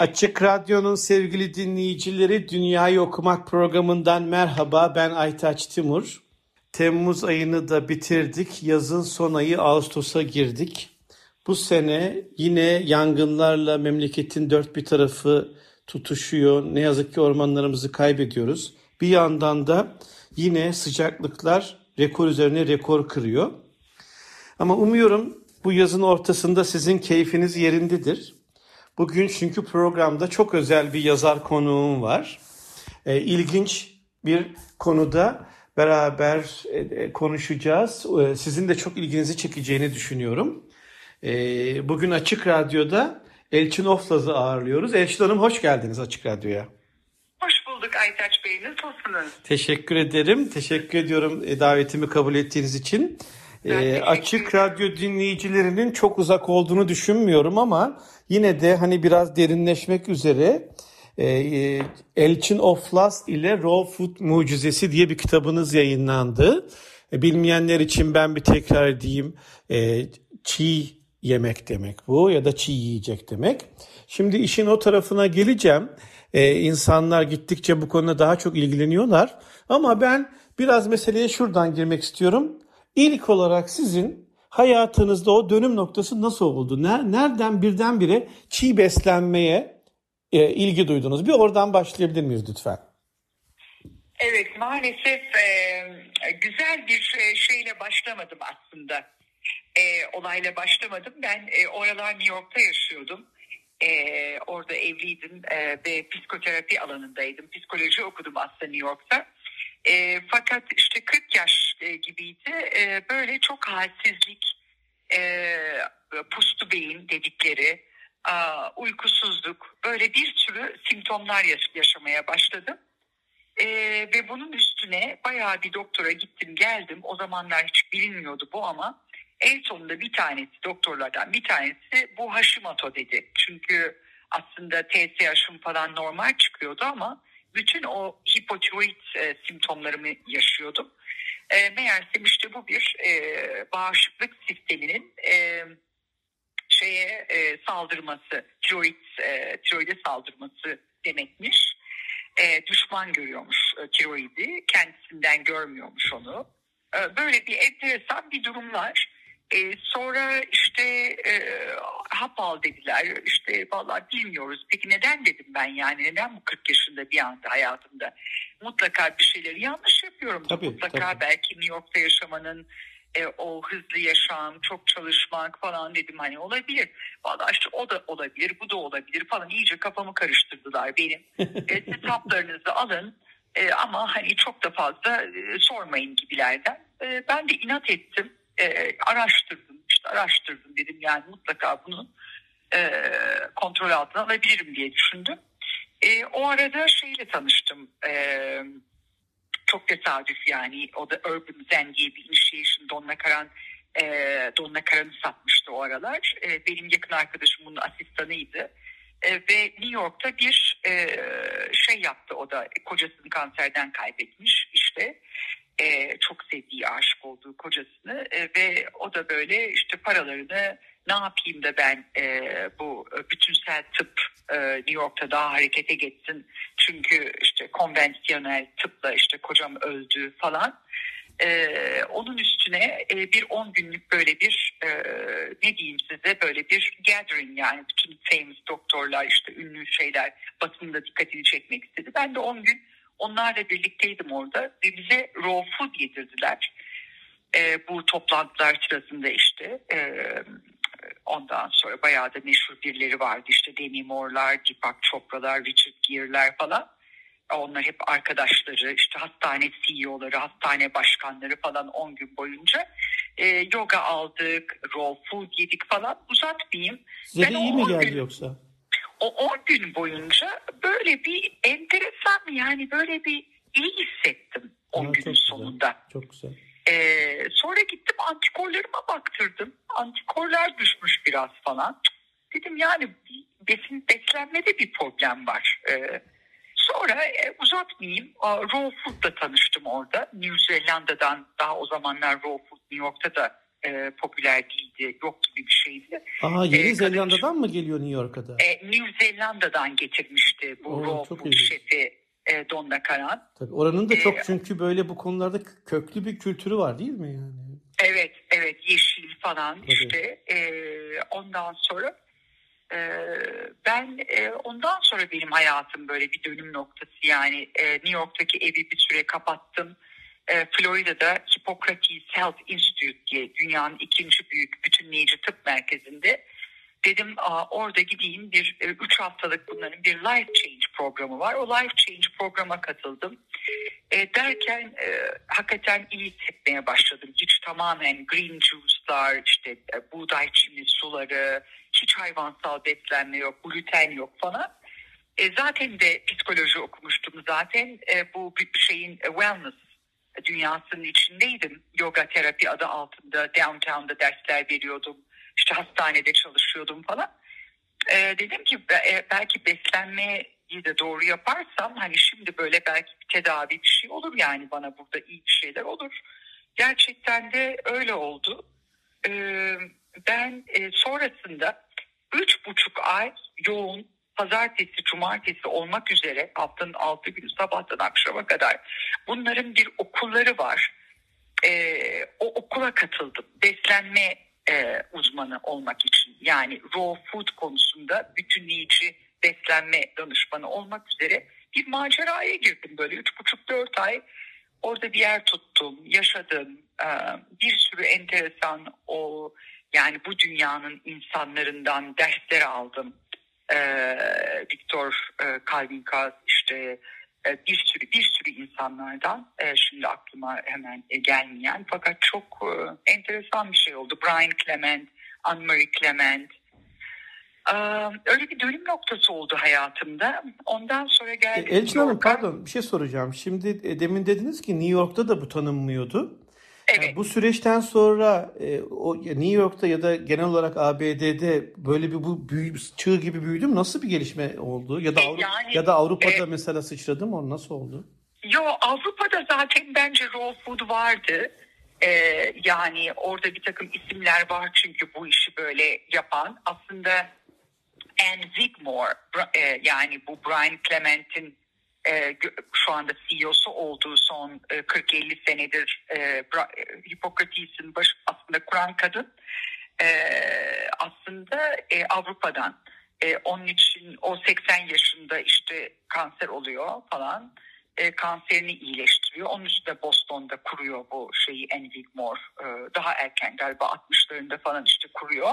Açık Radyo'nun sevgili dinleyicileri Dünyayı Okumak programından merhaba ben Aytaç Timur. Temmuz ayını da bitirdik. Yazın son ayı Ağustos'a girdik. Bu sene yine yangınlarla memleketin dört bir tarafı tutuşuyor. Ne yazık ki ormanlarımızı kaybediyoruz. Bir yandan da yine sıcaklıklar rekor üzerine rekor kırıyor. Ama umuyorum bu yazın ortasında sizin keyfiniz yerindedir. Bugün çünkü programda çok özel bir yazar konuğum var. E, ilginç bir konuda beraber e, konuşacağız. E, sizin de çok ilginizi çekeceğini düşünüyorum. E, bugün Açık Radyo'da Elçin Oflaz'ı ağırlıyoruz. Elçin Hanım hoş geldiniz Açık Radyo'ya. Hoş bulduk Aytaç Bey. Nasılsınız? Teşekkür ederim. Teşekkür ediyorum e, davetimi kabul ettiğiniz için. E, açık Radyo dinleyicilerinin çok uzak olduğunu düşünmüyorum ama yine de hani biraz derinleşmek üzere e, e, Elçin Oflas ile Raw Food Mucizesi diye bir kitabınız yayınlandı. E, bilmeyenler için ben bir tekrar edeyim. E, çiğ yemek demek bu ya da çiğ yiyecek demek. Şimdi işin o tarafına geleceğim. Ee, insanlar gittikçe bu konuda daha çok ilgileniyorlar. Ama ben biraz meseleye şuradan girmek istiyorum. İlk olarak sizin hayatınızda o dönüm noktası nasıl oldu? Nereden birdenbire çiğ beslenmeye e, ilgi duydunuz? Bir oradan başlayabilir miyiz lütfen? Evet maalesef e, güzel bir şeyle başlamadım aslında e, olayla başlamadım. Ben e, o aralar New York'ta yaşıyordum. E, orada evliydim e, ve psikoterapi alanındaydım. Psikoloji okudum aslında New York'ta. E, fakat işte 40 yaş e, gibiydi. E, böyle çok halsizlik, e, pustu beyin dedikleri, e, uykusuzluk, böyle bir sürü simptomlar yaşamaya başladım. E, ve bunun üstüne bayağı bir doktora gittim geldim. O zamanlar hiç bilinmiyordu bu ama en sonunda bir tanesi doktorlardan bir tanesi bu Hashimoto dedi. Çünkü aslında TSH'ım falan normal çıkıyordu ama bütün o hipotiroid e, simptomlarımı yaşıyordum. E, meğersem işte bu bir e, bağışıklık sisteminin e, şeye e, saldırması, tiroid, e, tiroide saldırması demekmiş. E, düşman görüyormuş e, tiroidi, kendisinden görmüyormuş onu. E, böyle bir enteresan bir durum var. E, sonra işte e, hap al dediler. İşte vallahi bilmiyoruz. Peki neden dedim ben yani neden bu 40 yaşında bir anda hayatımda mutlaka bir şeyleri yanlış yapıyorum. Tabii, mutlaka tabii. belki New York'ta yaşamanın e, o hızlı yaşam, çok çalışmak falan dedim hani olabilir. Vallahi işte o da olabilir, bu da olabilir falan. İyice kafamı karıştırdılar benim. e, siz haplarınızı alın e, ama hani çok da fazla e, sormayın gibilerden. E, ben de inat ettim e, araştırdım işte araştırdım dedim yani mutlaka bunu e, kontrol altına alabilirim diye düşündüm. E, o arada şeyle tanıştım e, çok tesadüf yani o da Urban Zen diye bir initiation Donna Karan e, Donna Karan'ı satmıştı o aralar. E, benim yakın arkadaşım bunun asistanıydı. E, ve New York'ta bir e, şey yaptı o da kocasını kanserden kaybetmiş işte e, çok sevdiği aşık olduğu kocasını e, ve o da böyle işte paralarını ne yapayım da ben e, bu bütünsel tıp e, New York'ta daha harekete geçsin çünkü işte konvansiyonel tıpla işte kocam öldü falan e, onun üstüne e, bir 10 günlük böyle bir e, ne diyeyim size böyle bir gathering yani bütün famous doktorlar işte ünlü şeyler basında dikkatini çekmek istedi. Ben de 10 gün Onlarla birlikteydim orada ve bize raw food yedirdiler. E, bu toplantılar sırasında işte e, ondan sonra bayağı da meşhur birileri vardı işte Demi Moore'lar, Deepak Chopra'lar, Richard Gere'ler falan. Onlar hep arkadaşları, işte hastane CEO'ları, hastane başkanları falan 10 gün boyunca e, yoga aldık, raw food yedik falan uzatmayayım. Size Ben iyi mi 10 geldi gün- yoksa? O 10 gün boyunca böyle bir enteresan yani böyle bir iyi hissettim 10 Aa, günün çok güzel. sonunda. Çok güzel. Ee, sonra gittim antikorlarıma baktırdım. Antikorlar düşmüş biraz falan. Dedim yani besin beslenmede bir problem var. Ee, sonra e, uzatmayayım. Raw Food'la tanıştım orada. New Zealanda'dan daha o zamanlar Raw Food New York'ta da e, popüler değildi. Yok gibi bir şeydi. Aa Yeni Ee, Zelanda'dan mı geliyor New York'a da? E, New Zealanda'dan getirmişti bu Oo, Food ilginç. şefi e, Donna Karan. Tabii oranın da çok Ee, çünkü böyle bu konularda köklü bir kültürü var değil mi yani? Evet, evet yeşil falan Tabii. işte. E, ondan sonra e, ben e, ondan sonra benim hayatım böyle bir dönüm noktası yani e, New York'taki evi bir süre kapattım. E, Florida'da Hippocrates Health Institute diye dünyanın ikinci büyük bütünleyici tıp merkezinde dedim orada gideyim bir 3 haftalık bunların bir life change programı var. O life change programa katıldım. E, derken e, hakikaten iyi hissetmeye başladım. Hiç tamamen green juice'lar, işte e, buğday çimli suları, hiç hayvansal beslenme yok, gluten yok falan. E, zaten de psikoloji okumuştum zaten. E, bu şeyin e, wellness dünyasının içindeydim. Yoga terapi adı altında downtown'da dersler veriyordum. İşte hastanede çalışıyordum falan. E, dedim ki e, belki beslenmeyi de doğru yaparsam hani şimdi böyle belki bir tedavi bir şey olur yani bana burada iyi bir şeyler olur. Gerçekten de öyle oldu. E, ben e, sonrasında üç buçuk ay yoğun pazartesi, cumartesi olmak üzere haftanın altı günü sabahtan akşama kadar bunların bir okulları var. Ee, o okula katıldım. Beslenme e, uzmanı olmak için yani raw food konusunda bütünleyici beslenme danışmanı olmak üzere bir maceraya girdim böyle üç buçuk dört ay orada bir yer tuttum yaşadım Ee, bir sürü enteresan o yani bu dünyanın insanlarından dersler aldım Ee, Viktor e, Kalvinkaz işte e, bir sürü bir sürü insanlardan e, şimdi aklıma hemen e, gelmeyen fakat çok e, enteresan bir şey oldu. Brian Clement, Anne-Marie Clement. Ee, öyle bir dönüm noktası oldu hayatımda. Ondan sonra E, geldim. Elçin Hanım pardon bir şey soracağım. Şimdi e, demin dediniz ki New York'ta da bu tanınmıyordu. Evet. Yani bu süreçten sonra e, o New York'ta ya da genel olarak ABD'de böyle bir bu büyü, çığ gibi büyüdü mü? Nasıl bir gelişme oldu? Ya da E, Avru- yani, ya da Avrupa'da e, mesela sıçradı mı? O nasıl oldu? Yo Avrupa'da zaten bence raw food vardı. Ee, yani orada bir takım isimler var çünkü bu işi böyle yapan. Aslında Anne Wigmore e, yani bu Brian Clement'in e, şu anda CEO'su olduğu son e, 40-50 senedir e, e, Hippokrates'in baş aslında kuran kadın e, aslında e, Avrupa'dan. E, onun için o 80 yaşında işte kanser oluyor falan. E, kanserini iyileştiriyor. Onun üstüne Boston'da kuruyor bu şeyi Anne Wigmore. E, daha erken galiba 60'larında falan işte kuruyor.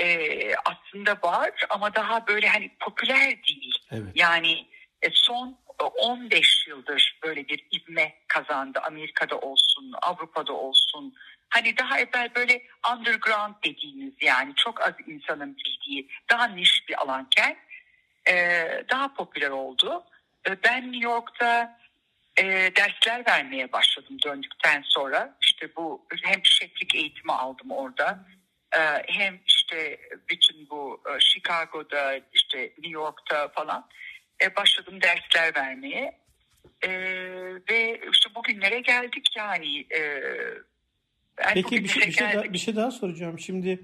E, aslında var ama daha böyle hani popüler değil. Evet. Yani e, son 15 yıldır böyle bir ivme kazandı. Amerika'da olsun, Avrupa'da olsun. Hani daha evvel böyle underground dediğimiz yani çok az insanın bildiği daha niş bir alanken e, daha popüler oldu. E, ben New York'ta e, dersler vermeye başladım döndükten sonra. İşte bu hem şeflik eğitimi aldım orada. Hem işte bütün bu Chicago'da işte New York'ta falan e, başladım dersler vermeye. E, ve işte bugünlere geldik yani. E, ben Peki bir şey, bir şey, daha, bir şey daha soracağım. Şimdi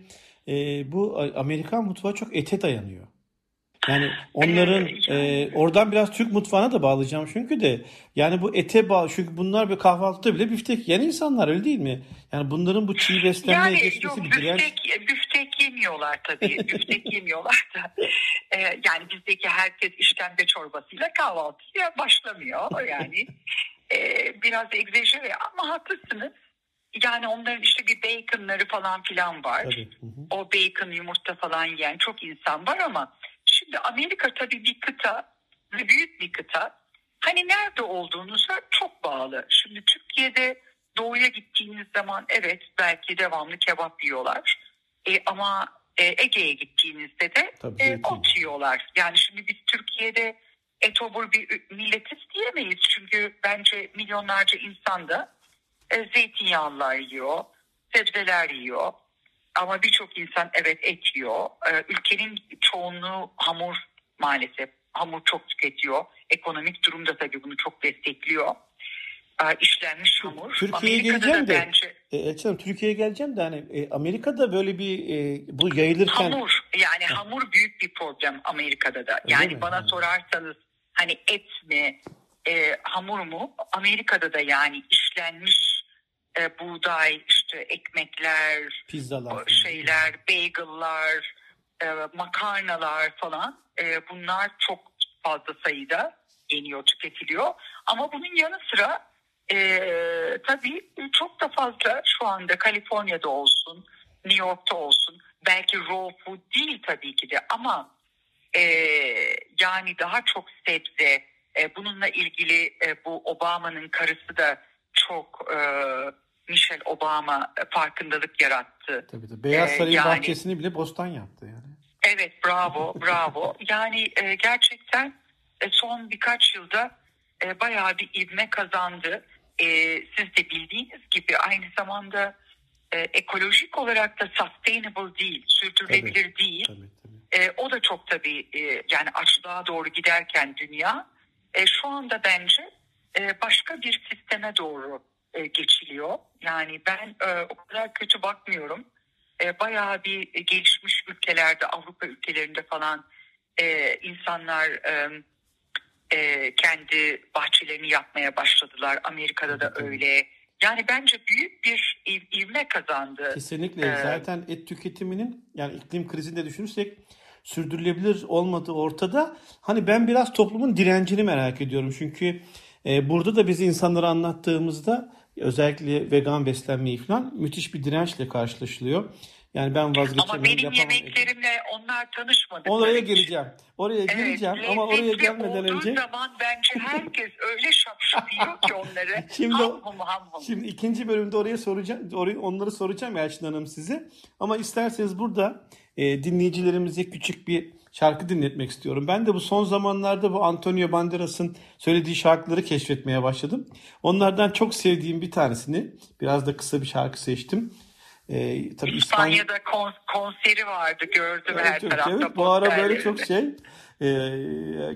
e, bu Amerikan mutfağı çok ete dayanıyor. Yani onların Ee, yani- e, oradan biraz Türk mutfağına da bağlayacağım çünkü de yani bu ete bağlı çünkü bunlar bir kahvaltıda bile biftek yiyen insanlar öyle değil mi? Yani bunların bu çiğ beslenmeye Yani geçmesi yok bir direnç. büftek, büftek yemiyorlar tabii. büftek yemiyorlar da. Ee, yani bizdeki herkes işkembe çorbasıyla kahvaltıya başlamıyor. Yani ee, biraz egzajere ama haklısınız. Yani onların işte bir baconları falan filan var. Tabii. Hı hı. O bacon yumurta falan yiyen çok insan var ama şimdi Amerika tabii bir kıta ve büyük bir kıta. Hani nerede olduğunuza çok bağlı. Şimdi Türkiye'de doğuya gittiğiniz zaman evet belki devamlı kebap yiyorlar. E, ama e, Ege'ye gittiğinizde de Tabii, e, ot yiyorlar. Yani şimdi biz Türkiye'de etobur bir milletiz diyemeyiz. Çünkü bence milyonlarca insan da e, zeytinyağlılar yiyor, sebzeler yiyor. Ama birçok insan evet et yiyor. E, ülkenin çoğunluğu hamur maalesef. Hamur çok tüketiyor. Ekonomik durum da tabii bunu çok destekliyor. E, işlenmiş hamur. Türkiye'ye geleceğim de bence e, Elçin Türkiye'ye geleceğim de hani e, Amerika'da böyle bir e, bu yayılırken hamur yani hamur büyük bir problem Amerika'da da. Öyle Yani mi? bana Ha. sorarsanız hani et mi e, hamur mu Amerika'da da yani işlenmiş e, buğday işte ekmekler pizzalar şeyler bagel'lar e, makarnalar falan. E, bunlar çok fazla sayıda yeniyor tüketiliyor. Ama bunun yanı sıra e, tabii çok da fazla şu anda Kaliforniya'da olsun New York'ta olsun belki raw food değil tabii ki de ama e, yani daha çok sebze e, bununla ilgili e, bu Obama'nın karısı da çok e, Michelle Obama e, farkındalık yarattı. Tabii tabii. Beyaz Ee, Saray'ın yani- bahçesini bile bostan yaptı yani. Evet bravo bravo. Yani e, gerçekten e, son birkaç yılda e, bayağı bir ivme kazandı. E, siz de bildiğiniz gibi aynı zamanda e, ekolojik olarak da sustainable değil, sürdürülebilir değil. Tabii tabii. E, o da çok tabii e, yani açlığa doğru giderken dünya e, şu anda bence e, başka bir sisteme doğru e, geçiliyor. Yani ben e, o kadar kötü bakmıyorum. E, bayağı bir gelişmiş ülkelerde Avrupa ülkelerinde falan e, insanlar e, e, kendi bahçelerini yapmaya başladılar. Amerika'da da öyle. Yani bence büyük bir iv- ivme kazandı. Kesinlikle. Ee, Zaten et tüketiminin yani iklim krizini de düşünürsek sürdürülebilir olmadığı ortada. Hani ben biraz toplumun direncini merak ediyorum. Çünkü e, burada da biz insanlara anlattığımızda özellikle vegan beslenmeyi falan müthiş bir dirençle karşılaşılıyor. Yani ben vazgeçemem, Ama benim yapamam. yemeklerimle onlar tanışmadı. Oraya geleceğim. Oraya Evet, geleceğim ama oraya gelmeden önce zaman bence herkes öyle şapşap yiyor ki onları. Şimdi ham hum ham hum. Şimdi ikinci bölümde oraya soracağım, oraya, onları soracağım Elçin Hanım size. Ama isterseniz burada e, dinleyicilerimize küçük bir şarkı dinletmek istiyorum. Ben de bu son zamanlarda bu Antonio Banderas'ın söylediği şarkıları keşfetmeye başladım. Onlardan çok sevdiğim bir tanesini, biraz da kısa bir şarkı seçtim. E, tabii İspanya, İspanya'da kon- konseri vardı gördüm her Evet, evet, tarafta. evet. Bu ara böyle çok şey. E,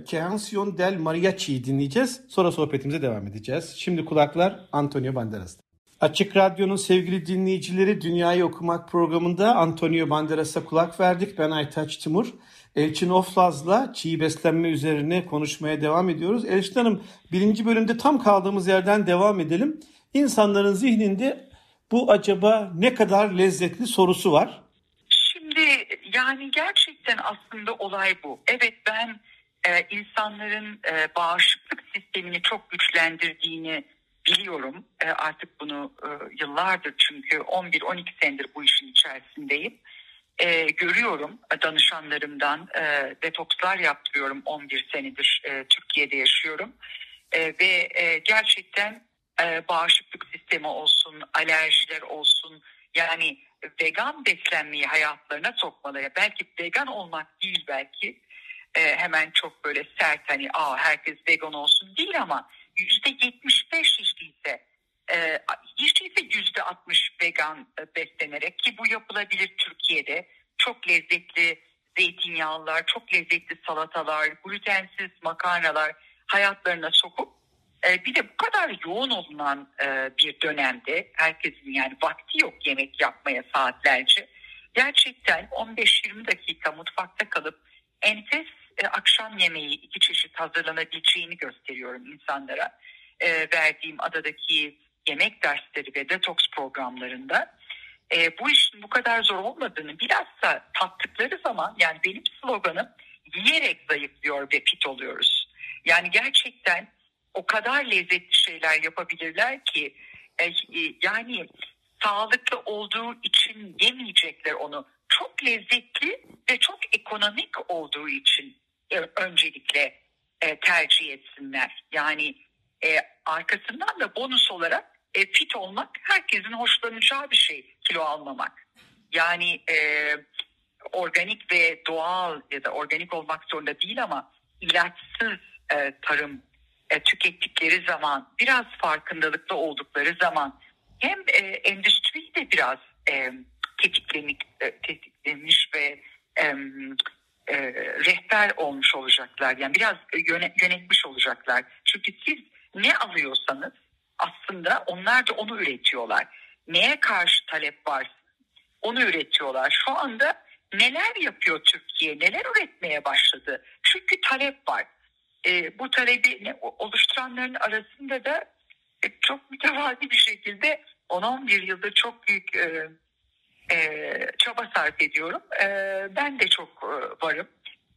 Canción del Mariachi'yi dinleyeceğiz. Sonra sohbetimize devam edeceğiz. Şimdi kulaklar Antonio Banderas'ta. Açık Radyo'nun sevgili dinleyicileri Dünyayı Okumak programında Antonio Banderas'a kulak verdik. Ben Aytaç Timur. Elçin Oflaz'la çiğ beslenme üzerine konuşmaya devam ediyoruz. Elçin Hanım birinci bölümde tam kaldığımız yerden devam edelim. İnsanların zihninde bu acaba ne kadar lezzetli sorusu var. Şimdi yani gerçekten aslında olay bu. Evet ben e, insanların e, bağışıklık sistemini çok güçlendirdiğini biliyorum. E, artık bunu e, yıllardır çünkü 11-12 senedir bu işin içerisindeyim. E, görüyorum danışanlarımdan e, detokslar yaptırıyorum 11 senedir e, Türkiye'de yaşıyorum. E, ve e, gerçekten e, bağışıklık sistemi olsun, alerjiler olsun yani vegan beslenmeyi hayatlarına sokmaları. Belki vegan olmak değil belki e, hemen çok böyle sert hani aa herkes vegan olsun değil ama yüzde 75 hiç değilse e, yüzde 60 vegan e, beslenerek ki bu yapılabilir Türkiye'de çok lezzetli zeytinyağlılar, çok lezzetli salatalar, glutensiz makarnalar hayatlarına sokup e, bir de bu kadar yoğun olunan e, bir dönemde herkesin yani vakti yok yemek yapmaya saatlerce. Gerçekten 15-20 dakika mutfakta kalıp enfes akşam yemeği iki çeşit hazırlanabileceğini gösteriyorum insanlara. Verdiğim adadaki yemek dersleri ve detoks programlarında. E, bu işin bu kadar zor olmadığını bilhassa tattıkları zaman yani benim sloganım yiyerek zayıflıyor ve fit oluyoruz. Yani gerçekten o kadar lezzetli şeyler yapabilirler ki e, e, yani sağlıklı olduğu için yemeyecekler onu. Çok lezzetli ve çok ekonomik olduğu için e, öncelikle e, tercih etsinler. Yani e, arkasından da bonus olarak e, fit olmak herkesin hoşlanacağı bir şey kilo almamak. Yani e, organik ve doğal ya da organik olmak zorunda değil ama ilaçsız e, tarım e, tükettikleri zaman biraz farkındalıkta oldukları zaman hem e, endüstri de biraz e, tetiklenik, e, tetiklenmiş ve e, e, rehber olmuş olacaklar. Yani biraz yönetmiş olacaklar. Çünkü siz ne alıyorsanız aslında onlar da onu üretiyorlar. Neye karşı talep var onu üretiyorlar. Şu anda neler yapıyor Türkiye, neler üretmeye başladı? Çünkü talep var. E, bu talebi oluşturanların arasında da e, çok mütevazi bir şekilde 10-11 yılda çok büyük e, e, çaba sarf ediyorum. E, ben de çok e, varım.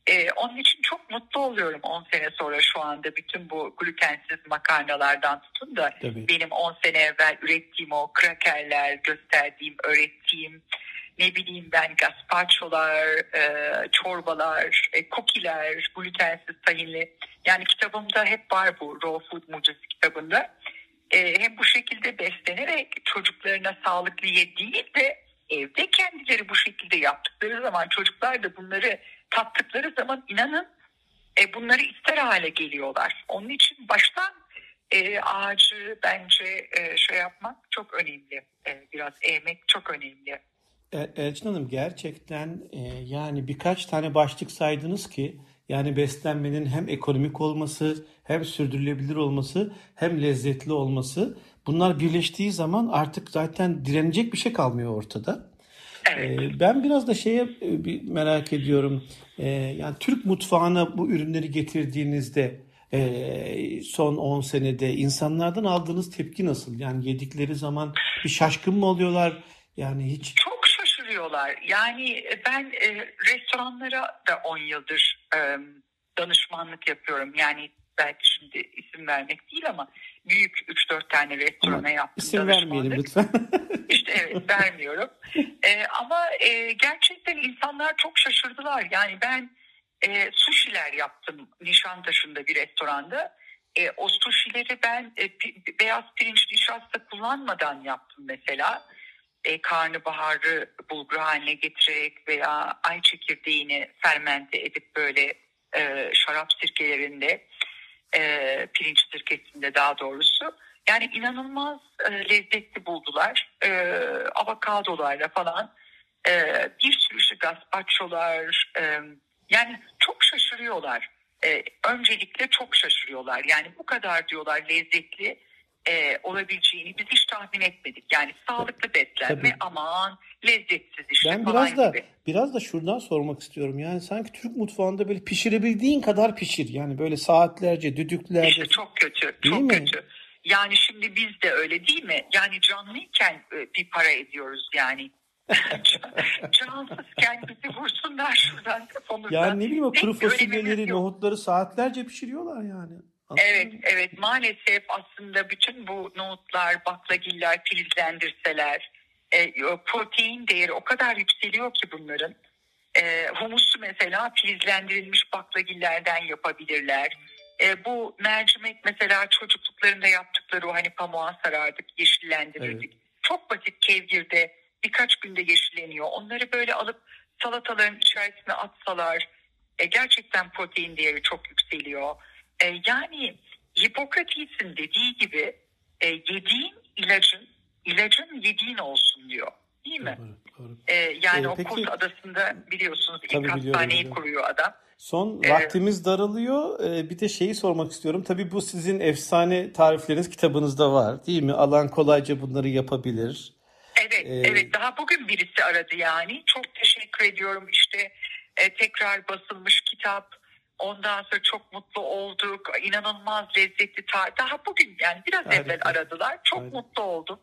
E, onun için çok mutlu oluyorum 10 sene sonra şu anda bütün bu glutensiz makarnalardan tutun da Tabii. benim 10 sene evvel ürettiğim o krakerler, gösterdiğim, öğrettiğim ne bileyim ben gazpacholar, e, çorbalar, e, kokiler, glutensiz tahinli. Yani kitabımda hep var bu Raw Food Mucizesi kitabında. E, hem bu şekilde beslenerek çocuklarına sağlıklı ye değil de evde kendileri bu şekilde yaptıkları zaman çocuklar da bunları tattıkları zaman inanın e, bunları ister hale geliyorlar. Onun için baştan e, ağacı bence e, şey yapmak çok önemli. E, biraz eğmek çok önemli. E, Elçin Hanım gerçekten e, yani birkaç tane başlık saydınız ki yani beslenmenin hem ekonomik olması hem sürdürülebilir olması hem lezzetli olması bunlar birleştiği zaman artık zaten direnecek bir şey kalmıyor ortada. Evet. E, ben biraz da şeye e, merak ediyorum. E, yani Türk mutfağına bu ürünleri getirdiğinizde e, son 10 senede insanlardan aldığınız tepki nasıl? Yani yedikleri zaman bir şaşkın mı oluyorlar? Yani hiç çok şaşırıyorlar. Yani e, ben restoranlara da 10 yıldır danışmanlık yapıyorum. Yani belki şimdi isim vermek değil ama büyük 3-4 tane restorana yaptım İsim vermeyelim lütfen. İşte evet vermiyorum. E, ama e, gerçekten insanlar çok şaşırdılar. Yani ben e, sushiler yaptım Nişantaşı'nda bir restoranda. E, o sushileri ben e, beyaz pirinç nişasta kullanmadan yaptım mesela e, karnabaharı bulgur haline getirerek veya ay çekirdeğini fermente edip böyle e, şarap sirkelerinde e, pirinç sirkesinde daha doğrusu yani inanılmaz e, lezzetli buldular. E, avokadolarla falan e, bir sürü işte gazpacholar e, yani çok şaşırıyorlar. E, öncelikle çok şaşırıyorlar. Yani bu kadar diyorlar lezzetli e, olabileceğini biz hiç tahmin etmedik. Yani sağlıklı beslenme Tabii. aman lezzetsiz işte ben biraz da gibi. biraz da şuradan sormak istiyorum. Yani sanki Türk mutfağında böyle pişirebildiğin kadar pişir. Yani böyle saatlerce, düdüklerce. İşte çok kötü. Değil çok mi? kötü. Yani şimdi biz de öyle değil mi? Yani canlıyken e, bir para ediyoruz yani. Cansızken bizi vursunlar şuradan kafamızdan. Yani ne bileyim o kuru fasulyeleri, nohutları saatlerce pişiriyorlar yani. Evet, evet maalesef aslında bütün bu nohutlar, baklagiller filizlendirseler e, protein değeri o kadar yükseliyor ki bunların. E, humusu mesela filizlendirilmiş baklagillerden yapabilirler. E, bu mercimek mesela çocukluklarında yaptıkları o hani pamuğa sarardık, yeşillendirirdik. Evet. Çok basit kevgirde birkaç günde yeşilleniyor. Onları böyle alıp salataların içerisine atsalar e, gerçekten protein değeri çok yükseliyor. E, yani Hipokrates'in dediği gibi e, yediğin ilacın ilacın yediğin olsun diyor. Değil mi? Doğru, doğru. E, yani ee, o peki, Kurs Adası'nda biliyorsunuz ilk hastaneyi kuruyor adam. Son ee, vaktimiz daralıyor. Ee, bir de şeyi sormak istiyorum. Tabii bu sizin efsane tarifleriniz kitabınızda var değil mi? Alan kolayca bunları yapabilir. Evet, ee, evet. Daha bugün birisi aradı yani. Çok teşekkür ediyorum. İşte e, tekrar basılmış kitap Ondan sonra çok mutlu olduk. İnanılmaz lezzetli. Daha bugün yani biraz Harika. evvel aradılar. Çok Harika. mutlu oldum.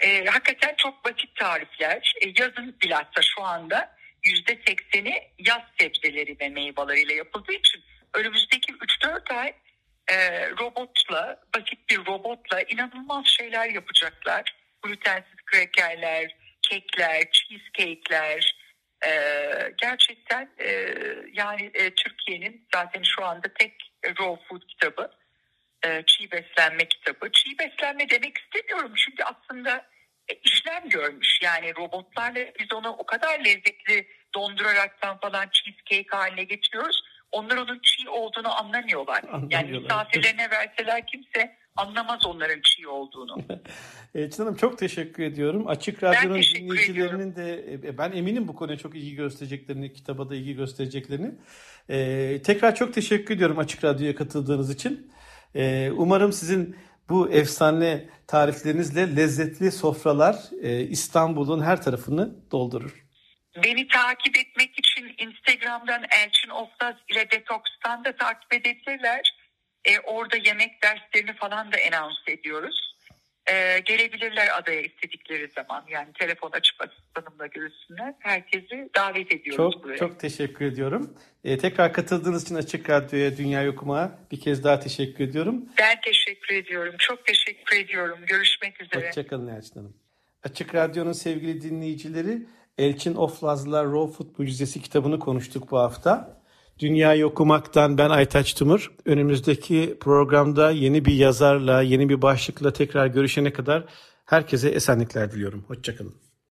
Ee, hakikaten çok basit tarifler. Ee, yazın bilhassa şu anda yüzde sekseni yaz sebzeleri ve meyveleriyle yapıldığı için önümüzdeki 3-4 ay e, robotla, basit bir robotla inanılmaz şeyler yapacaklar. Glutensiz krekerler, kekler, cheesecake'ler, ee, gerçekten e, yani e, Türkiye'nin zaten şu anda tek Raw Food kitabı. E, çiğ beslenme kitabı. Çiğ beslenme demek istemiyorum çünkü aslında e, işlem görmüş. Yani robotlarla biz onu o kadar lezzetli donduraraktan falan cheesecake haline getiriyoruz. Onlar onun çiğ olduğunu anlamıyorlar. Yani Anlamıyorlar. misafirlerine verseler kimse anlamaz onların çiğ olduğunu. Elçin Hanım çok teşekkür ediyorum. Açık Radyo'nun dinleyicilerinin de e, ben eminim bu konuya çok ilgi göstereceklerini, kitaba da ilgi göstereceklerini. Ee, tekrar çok teşekkür ediyorum Açık Radyo'ya katıldığınız için. Ee, umarım sizin bu efsane tariflerinizle lezzetli sofralar e, İstanbul'un her tarafını doldurur. Beni takip etmek için Instagram'dan Elçin Oflaz ile Detox'tan da takip edebilirler. E, orada yemek derslerini falan da anons ediyoruz. E, gelebilirler adaya istedikleri zaman. Yani telefon açıp asistanımla görüşsünler. Herkesi davet ediyoruz Çok buraya. çok teşekkür ediyorum. Ee, tekrar katıldığınız için Açık Radyo'ya, Dünya Okuma'ya bir kez daha teşekkür ediyorum. Ben teşekkür ediyorum. Çok teşekkür ediyorum. Görüşmek üzere. Hoşçakalın Elçin Hanım. Açık Radyo'nun sevgili dinleyicileri Elçin Oflaz'la Raw Food Mucizesi kitabını konuştuk bu hafta. Dünyayı okumaktan ben Aytaç Timur. Önümüzdeki programda yeni bir yazarla, yeni bir başlıkla tekrar görüşene kadar herkese esenlikler diliyorum. Hoşçakalın.